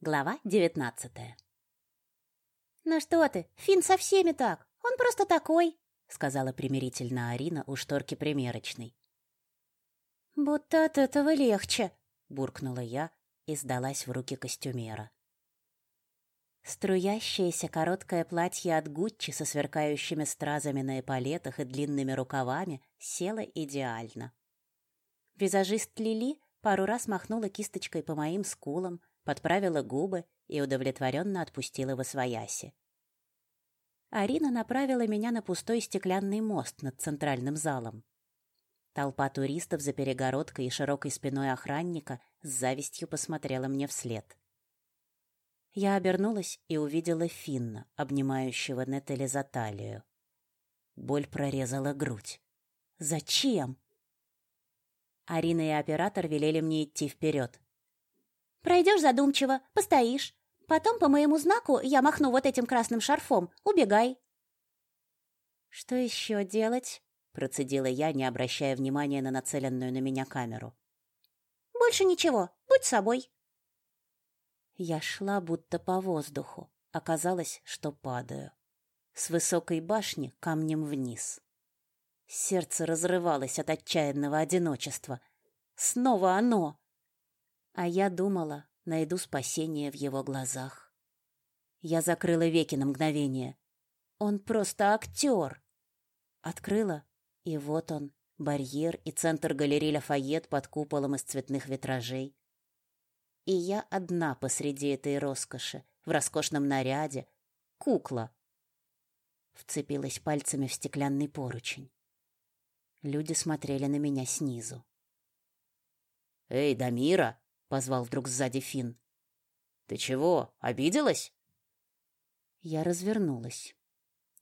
Глава девятнадцатая. «Ну что ты, Фин со всеми так. Он просто такой», — сказала примирительно Арина у шторки примерочной. «Будто от этого легче», — буркнула я и сдалась в руки костюмера. Струящееся короткое платье от Гуччи со сверкающими стразами на эполетах и длинными рукавами село идеально. Визажист Лили пару раз махнула кисточкой по моим скулам, подправила губы и удовлетворенно отпустила во свояси. Арина направила меня на пустой стеклянный мост над центральным залом. Толпа туристов за перегородкой и широкой спиной охранника с завистью посмотрела мне вслед. Я обернулась и увидела Финна, обнимающего Нетели за талию. Боль прорезала грудь. «Зачем?» Арина и оператор велели мне идти вперед. «Пройдешь задумчиво, постоишь. Потом по моему знаку я махну вот этим красным шарфом. Убегай». «Что еще делать?» — процедила я, не обращая внимания на нацеленную на меня камеру. «Больше ничего. Будь собой». Я шла будто по воздуху. Оказалось, что падаю. С высокой башни камнем вниз. Сердце разрывалось от отчаянного одиночества. Снова оно. А я думала, найду спасение в его глазах. Я закрыла веки на мгновение. Он просто актер. Открыла, и вот он, барьер и центр галереи Лафайет под куполом из цветных витражей. И я одна посреди этой роскоши, в роскошном наряде, кукла. Вцепилась пальцами в стеклянный поручень. Люди смотрели на меня снизу. «Эй, Дамира!» — позвал вдруг сзади Фин. «Ты чего, обиделась?» Я развернулась.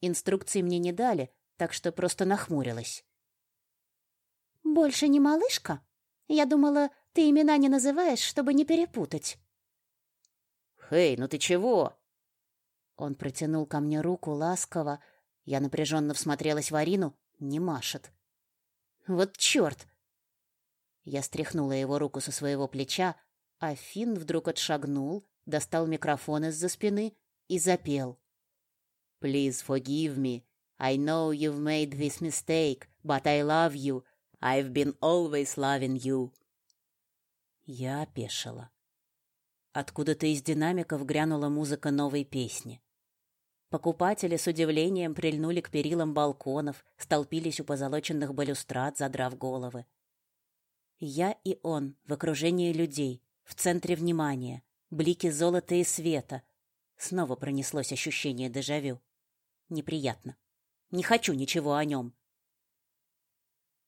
Инструкции мне не дали, так что просто нахмурилась. «Больше не малышка? Я думала, ты имена не называешь, чтобы не перепутать. Хей, ну ты чего? Он протянул ко мне руку ласково. Я напряженно всмотрелась в Арину, не машет. Вот чёрт! Я стряхнула его руку со своего плеча, а Финн вдруг отшагнул, достал микрофон из-за спины и запел. Please forgive me. I know you've made this mistake, but I love you. I've been always loving you. Я опешила. Откуда-то из динамиков грянула музыка новой песни. Покупатели с удивлением прильнули к перилам балконов, столпились у позолоченных балюстрад, задрав головы. Я и он в окружении людей, в центре внимания, блики золота и света. Снова пронеслось ощущение дежавю. Неприятно. Не хочу ничего о нем.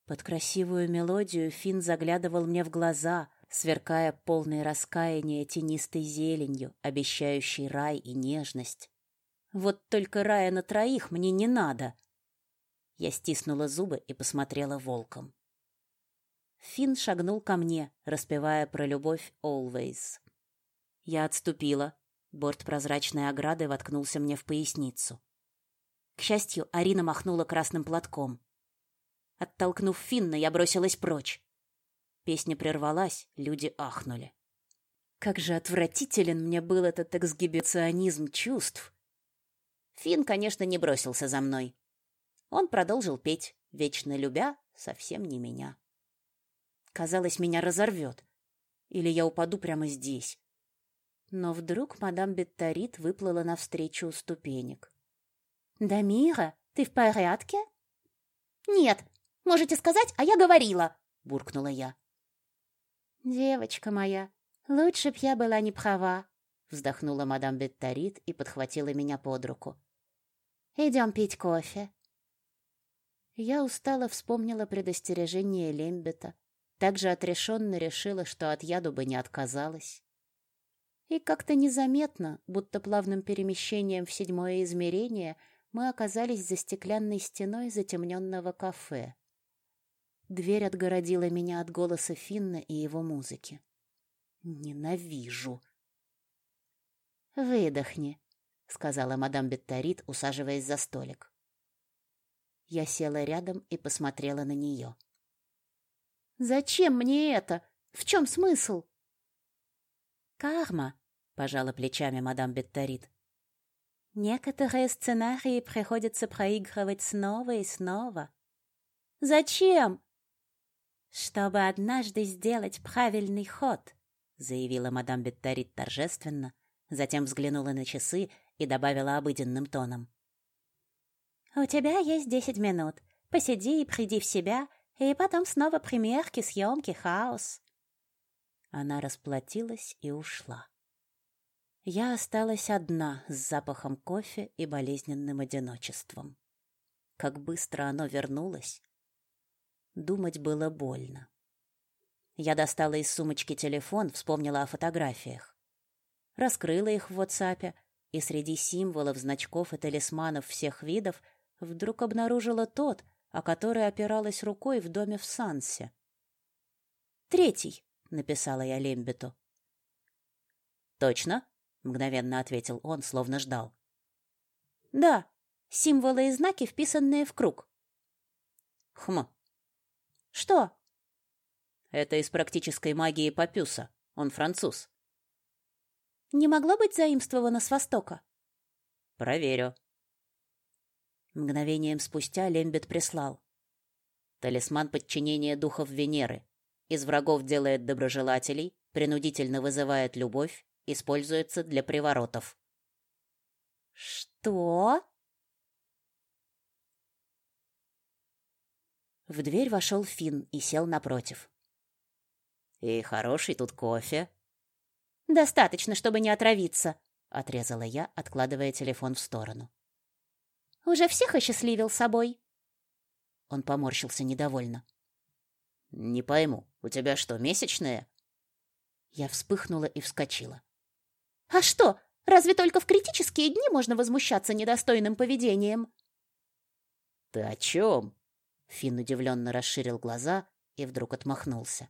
Под красивую мелодию Фин заглядывал мне в глаза, сверкая полной раскаяния тенистой зеленью, обещающей рай и нежность. Вот только рая на троих мне не надо. Я стиснула зубы и посмотрела волком. Фин шагнул ко мне, распевая про любовь always. Я отступила. Борт прозрачной ограды воткнулся мне в поясницу. К счастью, Арина махнула красным платком. Оттолкнув Финна, я бросилась прочь. Песня прервалась, люди ахнули. Как же отвратителен мне был этот эксгибиционизм чувств. Фин, конечно, не бросился за мной. Он продолжил петь, вечно любя совсем не меня. Казалось, меня разорвет. Или я упаду прямо здесь. Но вдруг мадам Бетторит выплыла навстречу у ступенек. «Дамира, ты в порядке?» «Нет, можете сказать, а я говорила!» — буркнула я. «Девочка моя, лучше б я была не права», — вздохнула мадам Бетторит и подхватила меня под руку. «Идем пить кофе». Я устало вспомнила предостережение Лембета, также отрешенно решила, что от яду бы не отказалась. И как-то незаметно, будто плавным перемещением в седьмое измерение, мы оказались за стеклянной стеной затемненного кафе. Дверь отгородила меня от голоса Финна и его музыки. Ненавижу. Выдохни, сказала мадам Бетторит, усаживаясь за столик. Я села рядом и посмотрела на нее. Зачем мне это? В чем смысл? Карма, пожала плечами мадам Бетторит. Некоторые сценарии приходится проигрывать снова и снова. Зачем? Чтобы однажды сделать правильный ход, заявила мадам Бетторит торжественно, затем взглянула на часы и добавила обыденным тоном: У тебя есть десять минут. Посиди и приди в себя, и потом снова примерки, съемки, хаос. Она расплатилась и ушла. Я осталась одна с запахом кофе и болезненным одиночеством. Как быстро оно вернулось. Думать было больно. Я достала из сумочки телефон, вспомнила о фотографиях. Раскрыла их в WhatsApp, и среди символов, значков и талисманов всех видов вдруг обнаружила тот, о который опиралась рукой в доме в Сансе. «Третий», — написала я Лембету. «Точно?» — мгновенно ответил он, словно ждал. «Да, символы и знаки, вписанные в круг». «Хм». «Что?» «Это из практической магии Папюса. Он француз». «Не могло быть заимствовано с Востока?» «Проверю». Мгновением спустя Лембет прислал. Талисман подчинения духов Венеры. Из врагов делает доброжелателей, принудительно вызывает любовь, используется для приворотов. Что? В дверь вошел Фин и сел напротив. И хороший тут кофе. Достаточно, чтобы не отравиться, отрезала я, откладывая телефон в сторону. Уже всех осчастливил собой. Он поморщился недовольно. Не пойму, у тебя что, месячные? Я вспыхнула и вскочила. А что? Разве только в критические дни можно возмущаться недостойным поведением? Ты о чем? Фин удивленно расширил глаза и вдруг отмахнулся.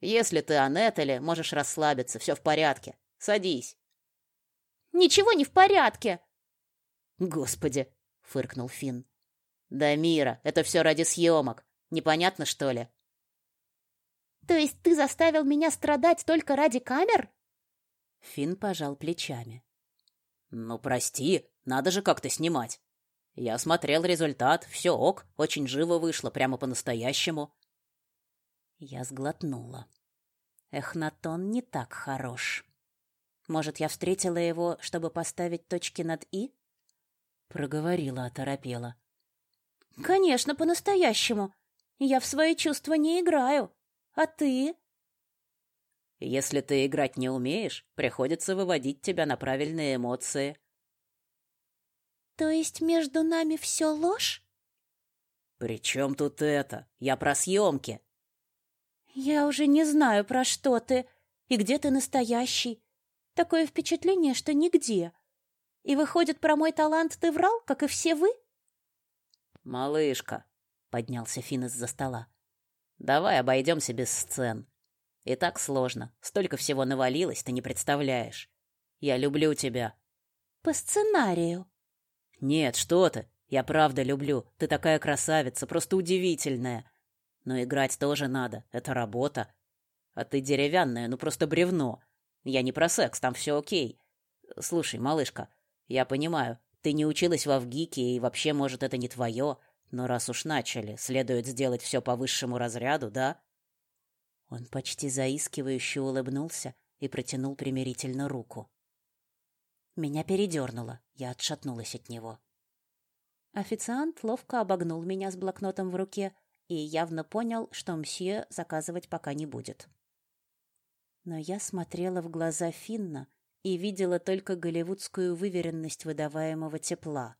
Если ты о Нетеле, можешь расслабиться, все в порядке. Садись. Ничего не в порядке, Господи, фыркнул Фин. Да мира, это все ради съемок. Непонятно, что ли? То есть ты заставил меня страдать только ради камер? Фин пожал плечами. Ну, прости, надо же как-то снимать. Я смотрел результат, все ок, очень живо вышло, прямо по-настоящему. Я сглотнула. Эхнатон не так хорош. Может, я встретила его, чтобы поставить точки над «и»? Проговорила оторопела. Конечно, по-настоящему. Я в свои чувства не играю. А ты? Если ты играть не умеешь, приходится выводить тебя на правильные эмоции. То есть между нами все ложь? При чем тут это? Я про съемки. Я уже не знаю, про что ты и где ты настоящий. Такое впечатление, что нигде. И выходит, про мой талант ты врал, как и все вы? Малышка, поднялся Фин из-за стола. Давай обойдемся без сцен. И так сложно. Столько всего навалилось, ты не представляешь. Я люблю тебя. По сценарию. Нет, что ты? Я правда люблю. Ты такая красавица, просто удивительная. Но играть тоже надо, это работа. А ты деревянная, ну просто бревно. Я не про секс, там все окей. Слушай, малышка, я понимаю, ты не училась в Авгике, и вообще, может, это не твое, но раз уж начали, следует сделать все по высшему разряду, да? Он почти заискивающе улыбнулся и протянул примирительно руку. Меня передернуло, я отшатнулась от него. Официант ловко обогнул меня с блокнотом в руке и явно понял, что мсье заказывать пока не будет. Но я смотрела в глаза Финна, и видела только голливудскую выверенность выдаваемого тепла.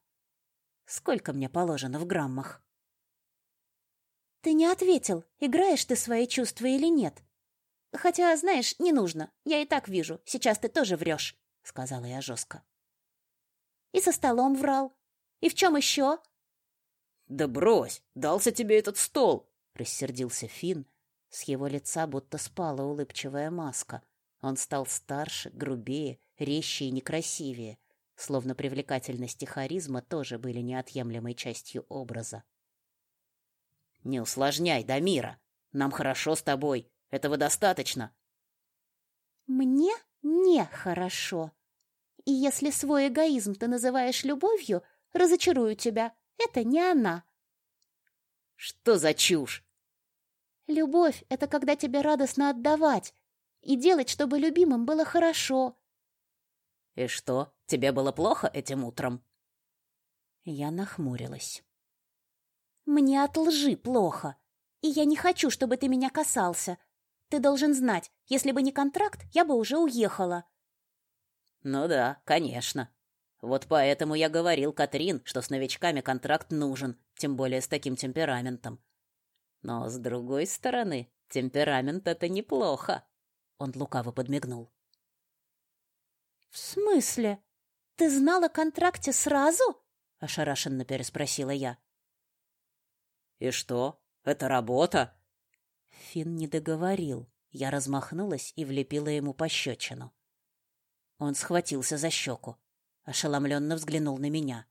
Сколько мне положено в граммах? Ты не ответил, играешь ты свои чувства или нет. Хотя, знаешь, не нужно. Я и так вижу. Сейчас ты тоже врешь, сказала я жестко. И со столом врал. И в чем еще? Да брось, дался тебе этот стол, рассердился Фин. С его лица будто спала улыбчивая маска. Он стал старше, грубее, резче и некрасивее, словно привлекательность и харизма тоже были неотъемлемой частью образа. Не усложняй, Дамира. Нам хорошо с тобой. Этого достаточно. Мне нехорошо. И если свой эгоизм ты называешь любовью, разочарую тебя. Это не она. Что за чушь? Любовь — это когда тебе радостно отдавать и делать, чтобы любимым было хорошо. И что, тебе было плохо этим утром? Я нахмурилась. Мне от лжи плохо, и я не хочу, чтобы ты меня касался. Ты должен знать, если бы не контракт, я бы уже уехала. Ну да, конечно. Вот поэтому я говорил Катрин, что с новичками контракт нужен, тем более с таким темпераментом. Но с другой стороны, темперамент это неплохо. Он лукаво подмигнул. В смысле? Ты знала о контракте сразу? ошарашенно переспросила я. И что? Это работа? Фин не договорил. Я размахнулась и влепила ему пощечину. Он схватился за щеку ошеломленно взглянул на меня.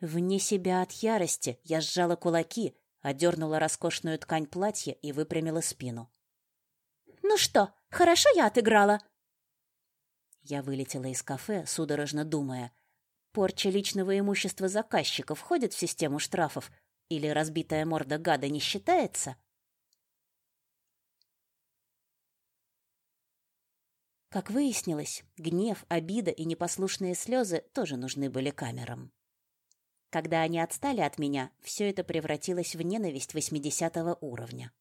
Вне себя от ярости я сжала кулаки, одернула роскошную ткань платья и выпрямила спину. «Ну что, хорошо я отыграла?» Я вылетела из кафе, судорожно думая, порча личного имущества заказчика входит в систему штрафов или разбитая морда гада не считается? Как выяснилось, гнев, обида и непослушные слезы тоже нужны были камерам. Когда они отстали от меня, все это превратилось в ненависть восьмидесятого уровня.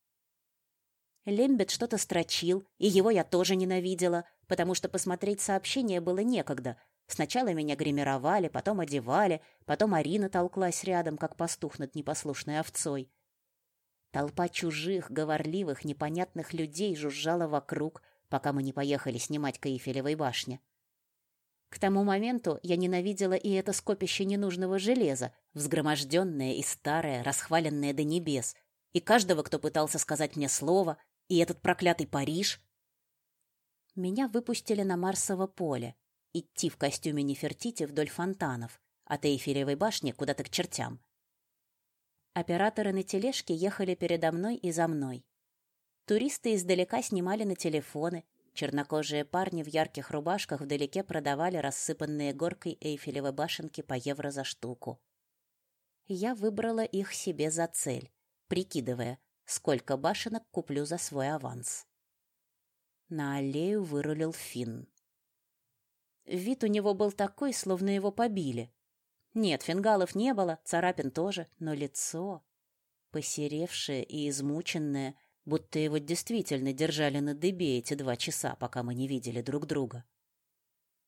Лембет что-то строчил, и его я тоже ненавидела, потому что посмотреть сообщение было некогда. Сначала меня гримировали, потом одевали, потом Арина толклась рядом, как пастух над непослушной овцой. Толпа чужих, говорливых, непонятных людей жужжала вокруг — пока мы не поехали снимать к башне. К тому моменту я ненавидела и это скопище ненужного железа, взгроможденное и старое, расхваленное до небес, и каждого, кто пытался сказать мне слово, и этот проклятый Париж. Меня выпустили на Марсово поле, идти в костюме Нефертити вдоль фонтанов, от Эйфелевой башни куда-то к чертям. Операторы на тележке ехали передо мной и за мной. Туристы издалека снимали на телефоны, чернокожие парни в ярких рубашках вдалеке продавали рассыпанные горкой Эйфелевы башенки по евро за штуку. Я выбрала их себе за цель, прикидывая, сколько башенок куплю за свой аванс. На аллею вырулил Финн. Вид у него был такой, словно его побили. Нет, фингалов не было, царапин тоже, но лицо, посеревшее и измученное, будто его действительно держали на дыбе эти два часа, пока мы не видели друг друга.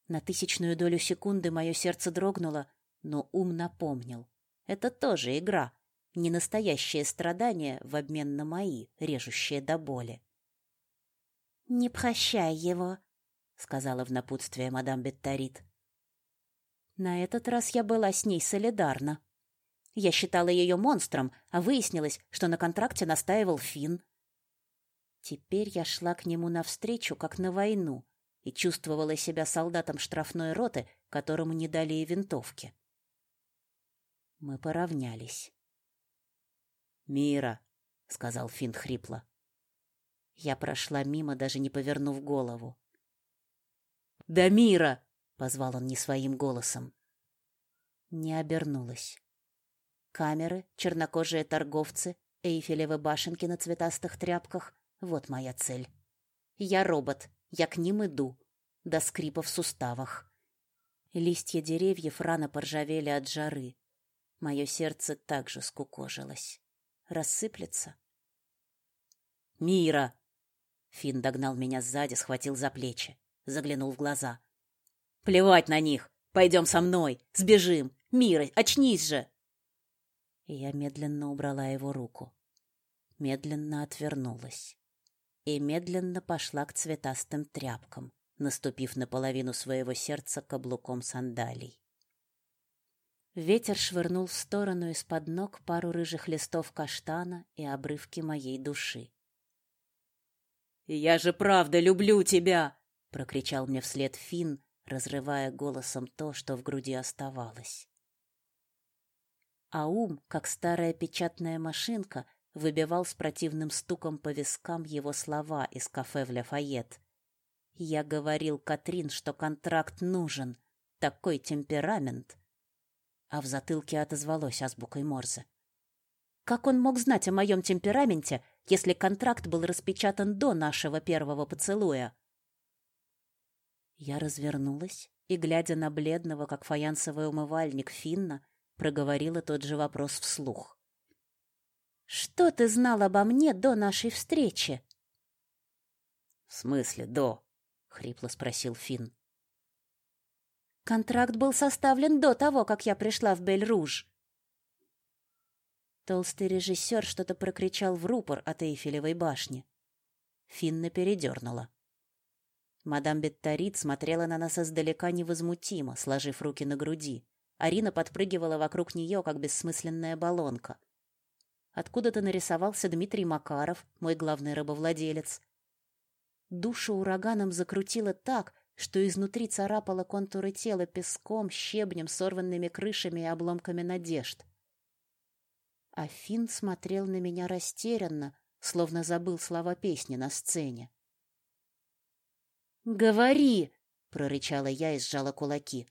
На тысячную долю секунды мое сердце дрогнуло, но ум напомнил. Это тоже игра, не настоящее страдание в обмен на мои, режущие до боли. «Не прощай его», — сказала в напутствие мадам Бетторит. На этот раз я была с ней солидарна. Я считала ее монстром, а выяснилось, что на контракте настаивал Финн. Теперь я шла к нему навстречу, как на войну, и чувствовала себя солдатом штрафной роты, которому не дали и винтовки. Мы поравнялись. «Мира», — сказал Финн хрипло. Я прошла мимо, даже не повернув голову. «Да мира!» — позвал он не своим голосом. Не обернулась. Камеры, чернокожие торговцы, Эйфелевы башенки на цветастых тряпках, вот моя цель. Я робот, я к ним иду, до скрипа в суставах. Листья деревьев рано поржавели от жары. Мое сердце также скукожилось. Рассыплется. «Мира!» Фин догнал меня сзади, схватил за плечи, заглянул в глаза. «Плевать на них! Пойдем со мной! Сбежим! Мира, очнись же!» Я медленно убрала его руку. Медленно отвернулась и медленно пошла к цветастым тряпкам, наступив на половину своего сердца каблуком сандалий. Ветер швырнул в сторону из-под ног пару рыжих листов каштана и обрывки моей души. «Я же правда люблю тебя!» — прокричал мне вслед Фин, разрывая голосом то, что в груди оставалось. А ум, как старая печатная машинка, выбивал с противным стуком по вискам его слова из кафе в Лафайет. Я говорил Катрин, что контракт нужен. Такой темперамент. А в затылке отозвалось азбукой Морзе. Как он мог знать о моем темпераменте, если контракт был распечатан до нашего первого поцелуя? Я развернулась и, глядя на бледного, как фаянсовый умывальник Финна, проговорила тот же вопрос вслух. «Что ты знал обо мне до нашей встречи?» «В смысле до?» — хрипло спросил Финн. «Контракт был составлен до того, как я пришла в Бель-Руж», Толстый режиссер что-то прокричал в рупор от Эйфелевой башни. Финна передернула. Мадам Бетторит смотрела на нас издалека невозмутимо, сложив руки на груди. Арина подпрыгивала вокруг нее, как бессмысленная баллонка. Откуда-то нарисовался Дмитрий Макаров, мой главный рабовладелец. Душу ураганом закрутило так, что изнутри царапало контуры тела песком, щебнем, сорванными крышами и обломками надежд. А Финн смотрел на меня растерянно, словно забыл слова песни на сцене. «Говори!» — прорычала я и сжала кулаки.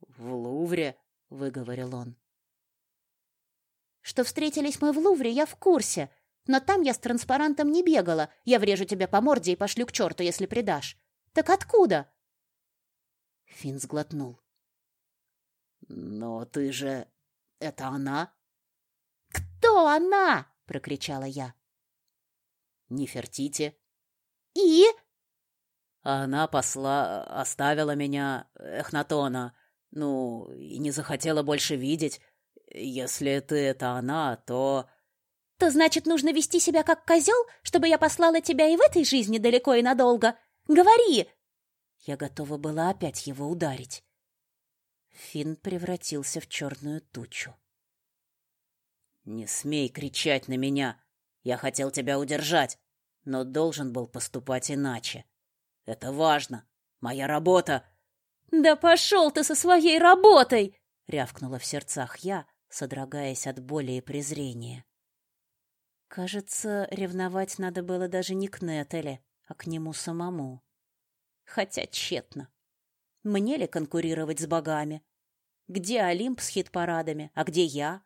«В Лувре», — выговорил он. «Что встретились мы в Лувре, я в курсе. Но там я с транспарантом не бегала. Я врежу тебя по морде и пошлю к черту, если предашь. Так откуда?» Финн сглотнул. «Но ты же это она? Кто она? прокричала я. Нефертити. И она посла оставила меня Эхнатона. Ну, и не захотела больше видеть. Если ты это она, то То значит, нужно вести себя как козел, чтобы я послала тебя и в этой жизни далеко и надолго. Говори. Я готова была опять его ударить. Финн превратился в черную тучу. «Не смей кричать на меня! Я хотел тебя удержать, но должен был поступать иначе. Это важно! Моя работа!» «Да пошел ты со своей работой!» — рявкнула в сердцах я, содрогаясь от боли и презрения. Кажется, ревновать надо было даже не к Нетеле, а к нему самому. Хотя тщетно. Мне ли конкурировать с богами? Где Олимп с хит-парадами, а где я?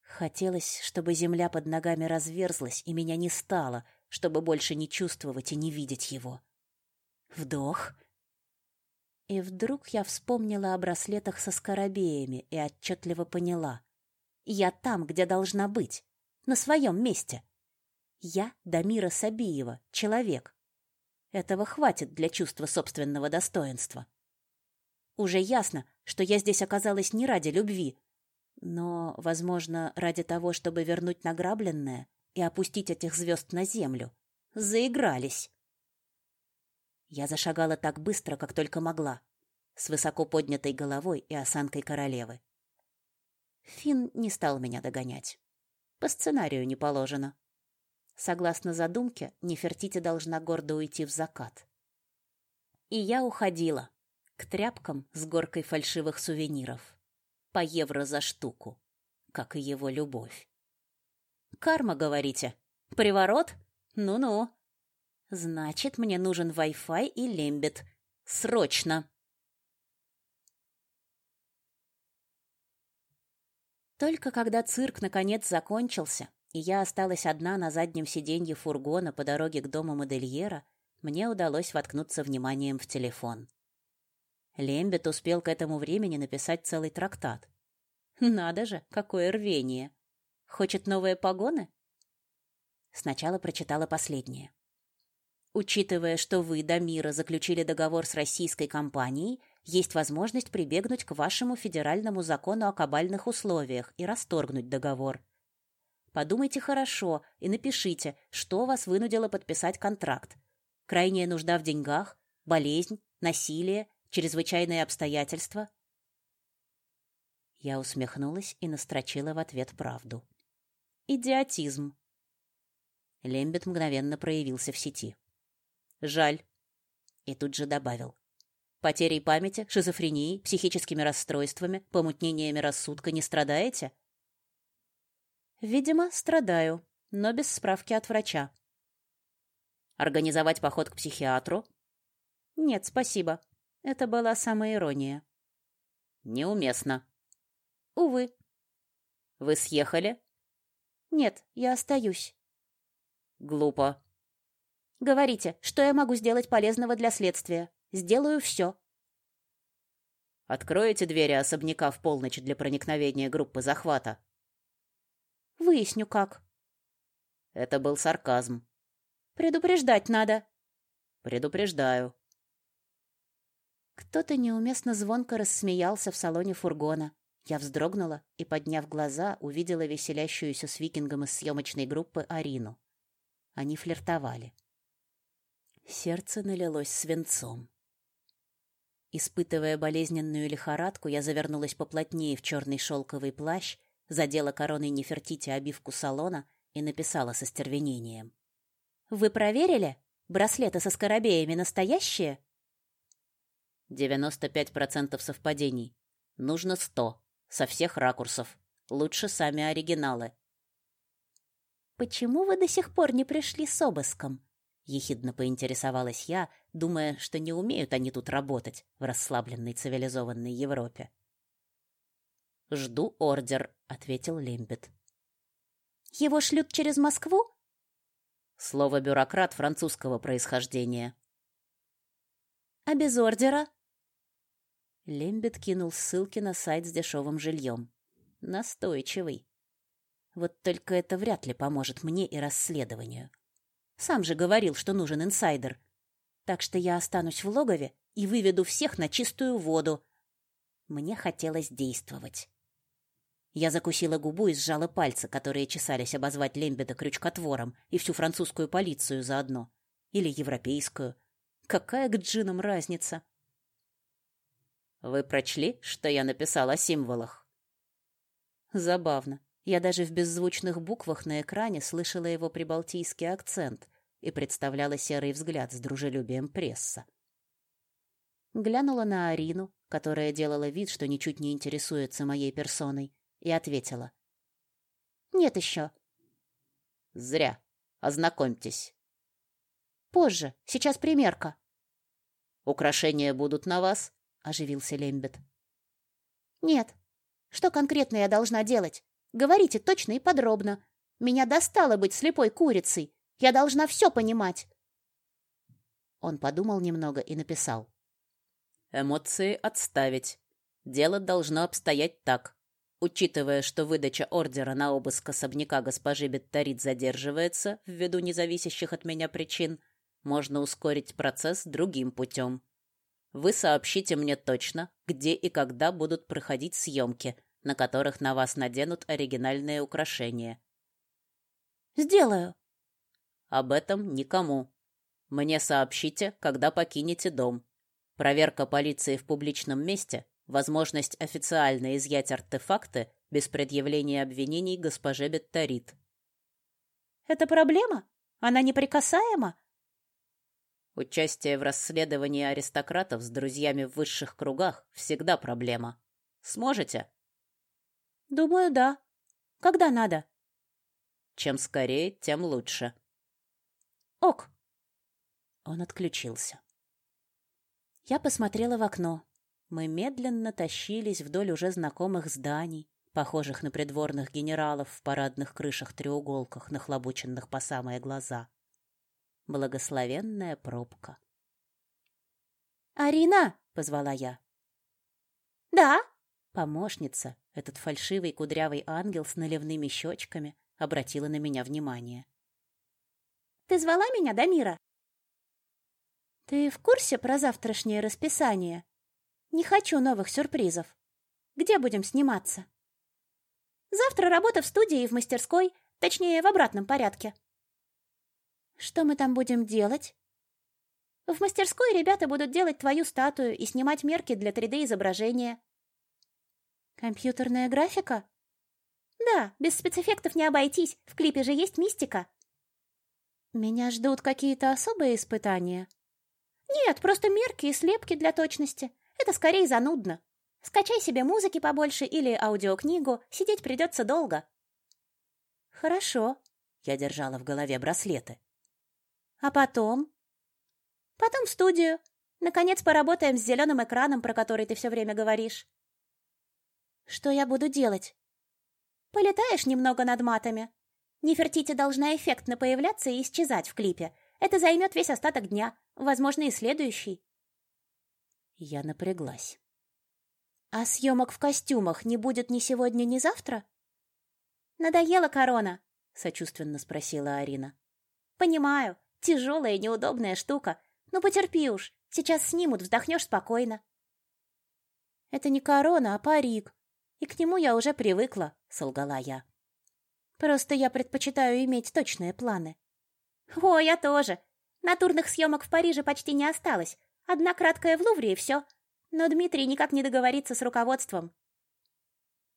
Хотелось, чтобы земля под ногами разверзлась и меня не стало, чтобы больше не чувствовать и не видеть его. Вдох. И вдруг я вспомнила о браслетах со скоробеями и отчетливо поняла. Я там, где должна быть, на своем месте. Я Дамира Сабиева, человек. Этого хватит для чувства собственного достоинства. Уже ясно, что я здесь оказалась не ради любви, но, возможно, ради того, чтобы вернуть награбленное и опустить этих звезд на землю. Заигрались. Я зашагала так быстро, как только могла, с высоко поднятой головой и осанкой королевы. Фин не стал меня догонять. По сценарию не положено. Согласно задумке, Нефертити должна гордо уйти в закат. И я уходила к тряпкам с горкой фальшивых сувениров. По евро за штуку, как и его любовь. Карма, говорите? Приворот? Ну-ну. Значит, мне нужен Wi-Fi и лембит. Срочно. Только когда цирк наконец закончился, и я осталась одна на заднем сиденье фургона по дороге к дому модельера, мне удалось воткнуться вниманием в телефон. Лембет успел к этому времени написать целый трактат. Надо же, какое рвение! Хочет новые погоны? Сначала прочитала последнее. Учитывая, что вы, Дамира, заключили договор с российской компанией, есть возможность прибегнуть к вашему федеральному закону о кабальных условиях и расторгнуть договор. Подумайте хорошо и напишите, что вас вынудило подписать контракт. Крайняя нужда в деньгах, болезнь, насилие, чрезвычайные обстоятельства. Я усмехнулась и настрочила в ответ правду. Идиотизм. Лембет мгновенно проявился в сети. Жаль. И тут же добавил: Потерей памяти, шизофренией, психическими расстройствами, помутнениями рассудка не страдаете? Видимо, страдаю, но без справки от врача. Организовать поход к психиатру? Нет, спасибо. Это была самая ирония. Неуместно. Увы. Вы съехали? Нет, я остаюсь. Глупо. Говорите, что я могу сделать полезного для следствия? Сделаю все. Откроете двери особняка в полночь для проникновения группы захвата? Выясню как. Это был сарказм. Предупреждать надо. Предупреждаю. Кто-то неуместно звонко рассмеялся в салоне фургона. Я вздрогнула и, подняв глаза, увидела веселящуюся с викингом из съемочной группы Арину. Они флиртовали. Сердце налилось свинцом. Испытывая болезненную лихорадку, я завернулась поплотнее в черный шелковый плащ, задела короной Нефертити обивку салона и написала со стервенением. «Вы проверили? Браслеты со скоробеями настоящие?» «Девяносто пять процентов совпадений. Нужно сто. Со всех ракурсов. Лучше сами оригиналы». «Почему вы до сих пор не пришли с обыском?» Ехидно поинтересовалась я, думая, что не умеют они тут работать в расслабленной цивилизованной Европе. Жду ордер, ответил Лембет. Его шлют через Москву? Слово бюрократ французского происхождения. А без ордера? Лембет кинул ссылки на сайт с дешевым жильем. Настойчивый. Вот только это вряд ли поможет мне и расследованию. Сам же говорил, что нужен инсайдер. Так что я останусь в логове и выведу всех на чистую воду. Мне хотелось действовать. Я закусила губу и сжала пальцы, которые чесались обозвать Лембеда крючкотвором и всю французскую полицию заодно. Или европейскую. Какая к джинам разница? Вы прочли, что я написала о символах? Забавно. Я даже в беззвучных буквах на экране слышала его прибалтийский акцент и представляла серый взгляд с дружелюбием пресса. Глянула на Арину, которая делала вид, что ничуть не интересуется моей персоной, и ответила. «Нет еще». «Зря. Ознакомьтесь». «Позже. Сейчас примерка». «Украшения будут на вас?» — оживился Лембет. «Нет. Что конкретно я должна делать? Говорите точно и подробно. Меня достало быть слепой курицей. Я должна все понимать. Он подумал немного и написал. Эмоции отставить. Дело должно обстоять так. Учитывая, что выдача ордера на обыск особняка госпожи Бетторит задерживается ввиду независящих от меня причин, можно ускорить процесс другим путем. Вы сообщите мне точно, где и когда будут проходить съемки – на которых на вас наденут оригинальные украшения. Сделаю. Об этом никому. Мне сообщите, когда покинете дом. Проверка полиции в публичном месте, возможность официально изъять артефакты без предъявления обвинений госпоже Бетторит. Это проблема? Она неприкасаема? Участие в расследовании аристократов с друзьями в высших кругах всегда проблема. Сможете? Думаю, да. Когда надо? Чем скорее, тем лучше. Ок. Он отключился. Я посмотрела в окно. Мы медленно тащились вдоль уже знакомых зданий, похожих на придворных генералов в парадных крышах-треуголках, нахлобученных по самые глаза. Благословенная пробка. «Арина!» — позвала я. «Да?» Помощница, этот фальшивый кудрявый ангел с наливными щечками, обратила на меня внимание. «Ты звала меня, Дамира?» «Ты в курсе про завтрашнее расписание? Не хочу новых сюрпризов. Где будем сниматься?» «Завтра работа в студии и в мастерской, точнее, в обратном порядке». «Что мы там будем делать?» В мастерской ребята будут делать твою статую и снимать мерки для 3D-изображения. Компьютерная графика? Да, без спецэффектов не обойтись. В клипе же есть мистика. Меня ждут какие-то особые испытания? Нет, просто мерки и слепки для точности. Это скорее занудно. Скачай себе музыки побольше или аудиокнигу, сидеть придется долго. Хорошо. Я держала в голове браслеты. А потом? Потом в студию. Наконец поработаем с зеленым экраном, про который ты все время говоришь. Что я буду делать? Полетаешь немного над матами. Нефертити должна эффектно появляться и исчезать в клипе. Это займет весь остаток дня, возможно, и следующий. Я напряглась. А съемок в костюмах не будет ни сегодня, ни завтра? Надоела корона? Сочувственно спросила Арина. Понимаю, тяжелая и неудобная штука. Но потерпи уж, сейчас снимут, вздохнешь спокойно. Это не корона, а парик. И к нему я уже привыкла, солгала я. Просто я предпочитаю иметь точные планы. О, я тоже. Натурных съемок в Париже почти не осталось. Одна краткая в Лувре и все. Но Дмитрий никак не договорится с руководством.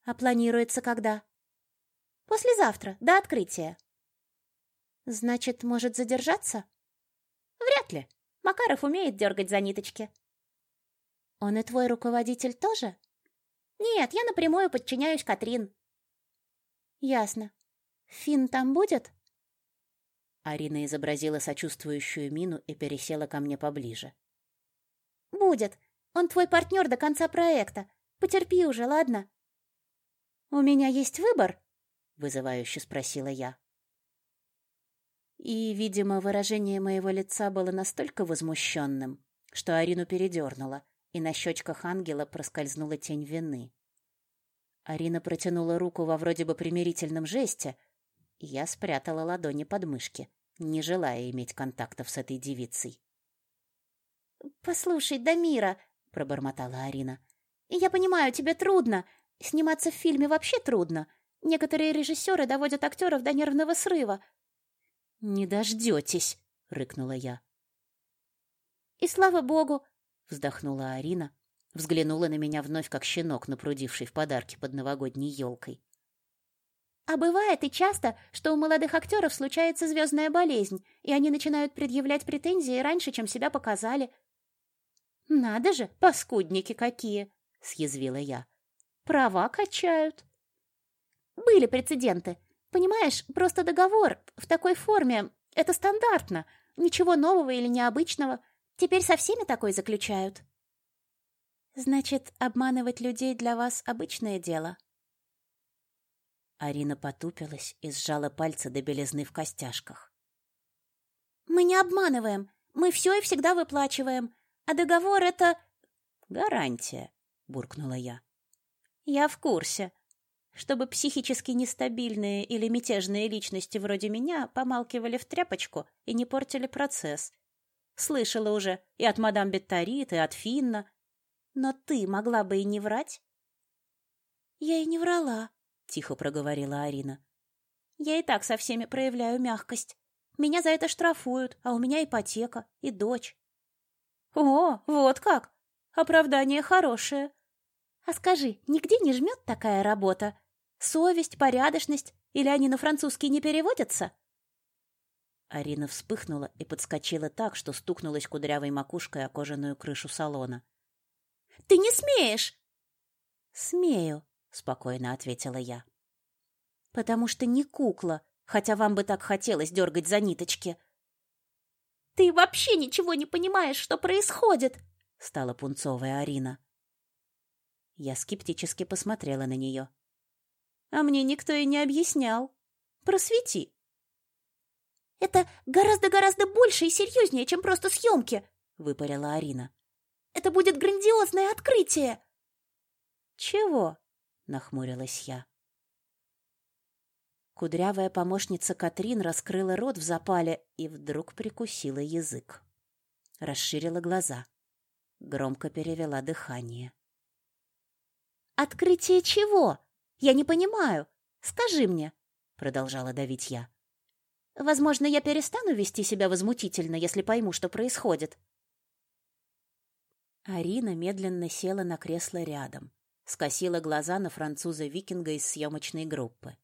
А планируется когда? Послезавтра, до открытия. Значит, может задержаться? Вряд ли. Макаров умеет дергать за ниточки. Он и твой руководитель тоже? Нет, я напрямую подчиняюсь Катрин. Ясно. Фин там будет? Арина изобразила сочувствующую мину и пересела ко мне поближе. Будет. Он твой партнер до конца проекта. Потерпи уже, ладно? У меня есть выбор, вызывающе спросила я. И, видимо, выражение моего лица было настолько возмущенным, что Арину передернуло, и на щечках ангела проскользнула тень вины. Арина протянула руку во вроде бы примирительном жесте, и я спрятала ладони под мышки, не желая иметь контактов с этой девицей. «Послушай, Дамира», — пробормотала Арина, — «я понимаю, тебе трудно. Сниматься в фильме вообще трудно. Некоторые режиссеры доводят актеров до нервного срыва». «Не дождетесь», — рыкнула я. «И слава богу», — вздохнула Арина, взглянула на меня вновь как щенок, напрудивший в подарки под новогодней елкой. А бывает и часто, что у молодых актеров случается звездная болезнь, и они начинают предъявлять претензии раньше, чем себя показали. «Надо же, паскудники какие!» — съязвила я. «Права качают». «Были прецеденты. Понимаешь, просто договор в такой форме — это стандартно. Ничего нового или необычного. Теперь со всеми такой заключают». «Значит, обманывать людей для вас обычное дело?» Арина потупилась и сжала пальцы до белизны в костяшках. «Мы не обманываем. Мы все и всегда выплачиваем. А договор — это...» «Гарантия», — буркнула я. «Я в курсе. Чтобы психически нестабильные или мятежные личности вроде меня помалкивали в тряпочку и не портили процесс. Слышала уже и от мадам Беттарит, и от Финна. Но ты могла бы и не врать?» «Я и не врала», — тихо проговорила Арина. «Я и так со всеми проявляю мягкость. Меня за это штрафуют, а у меня ипотека и дочь». «О, вот как! Оправдание хорошее. А скажи, нигде не жмет такая работа? Совесть, порядочность? Или они на французский не переводятся?» Арина вспыхнула и подскочила так, что стукнулась кудрявой макушкой о кожаную крышу салона. «Ты не смеешь!» «Смею», спокойно ответила я. Потому что не кукла, хотя вам бы так хотелось дергать за ниточки. Ты вообще ничего не понимаешь, что происходит, стала пунцовая Арина. Я скептически посмотрела на нее. А мне никто и не объяснял. Просвети. Это гораздо-гораздо больше и серьезнее, чем просто съемки, выпалила Арина. Это будет грандиозное открытие. Чего? нахмурилась я. Кудрявая помощница Катрин раскрыла рот в запале и вдруг прикусила язык. Расширила глаза. Громко перевела дыхание. «Открытие чего? Я не понимаю. Скажи мне», — продолжала давить я. «Возможно, я перестану вести себя возмутительно, если пойму, что происходит». Арина медленно села на кресло рядом, скосила глаза на француза-викинга из съемочной группы.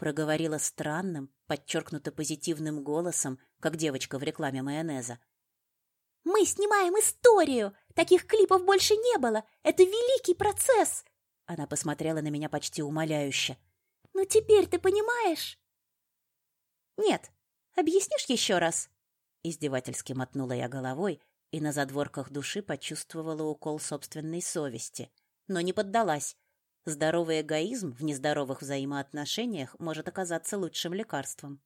Проговорила странным, подчеркнуто позитивным голосом, как девочка в рекламе майонеза. «Мы снимаем историю! Таких клипов больше не было! Это великий процесс!» Она посмотрела на меня почти умоляюще. «Ну теперь ты понимаешь?» «Нет. Объяснишь еще раз?» Издевательски мотнула я головой и на задворках души почувствовала укол собственной совести, но не поддалась. Здоровый эгоизм в нездоровых взаимоотношениях может оказаться лучшим лекарством.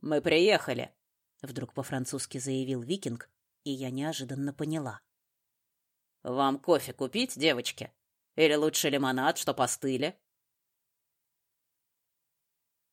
Мы приехали, вдруг по-французски заявил викинг, и я неожиданно поняла. Вам кофе купить, девочки? Или лучше лимонад, что постыли?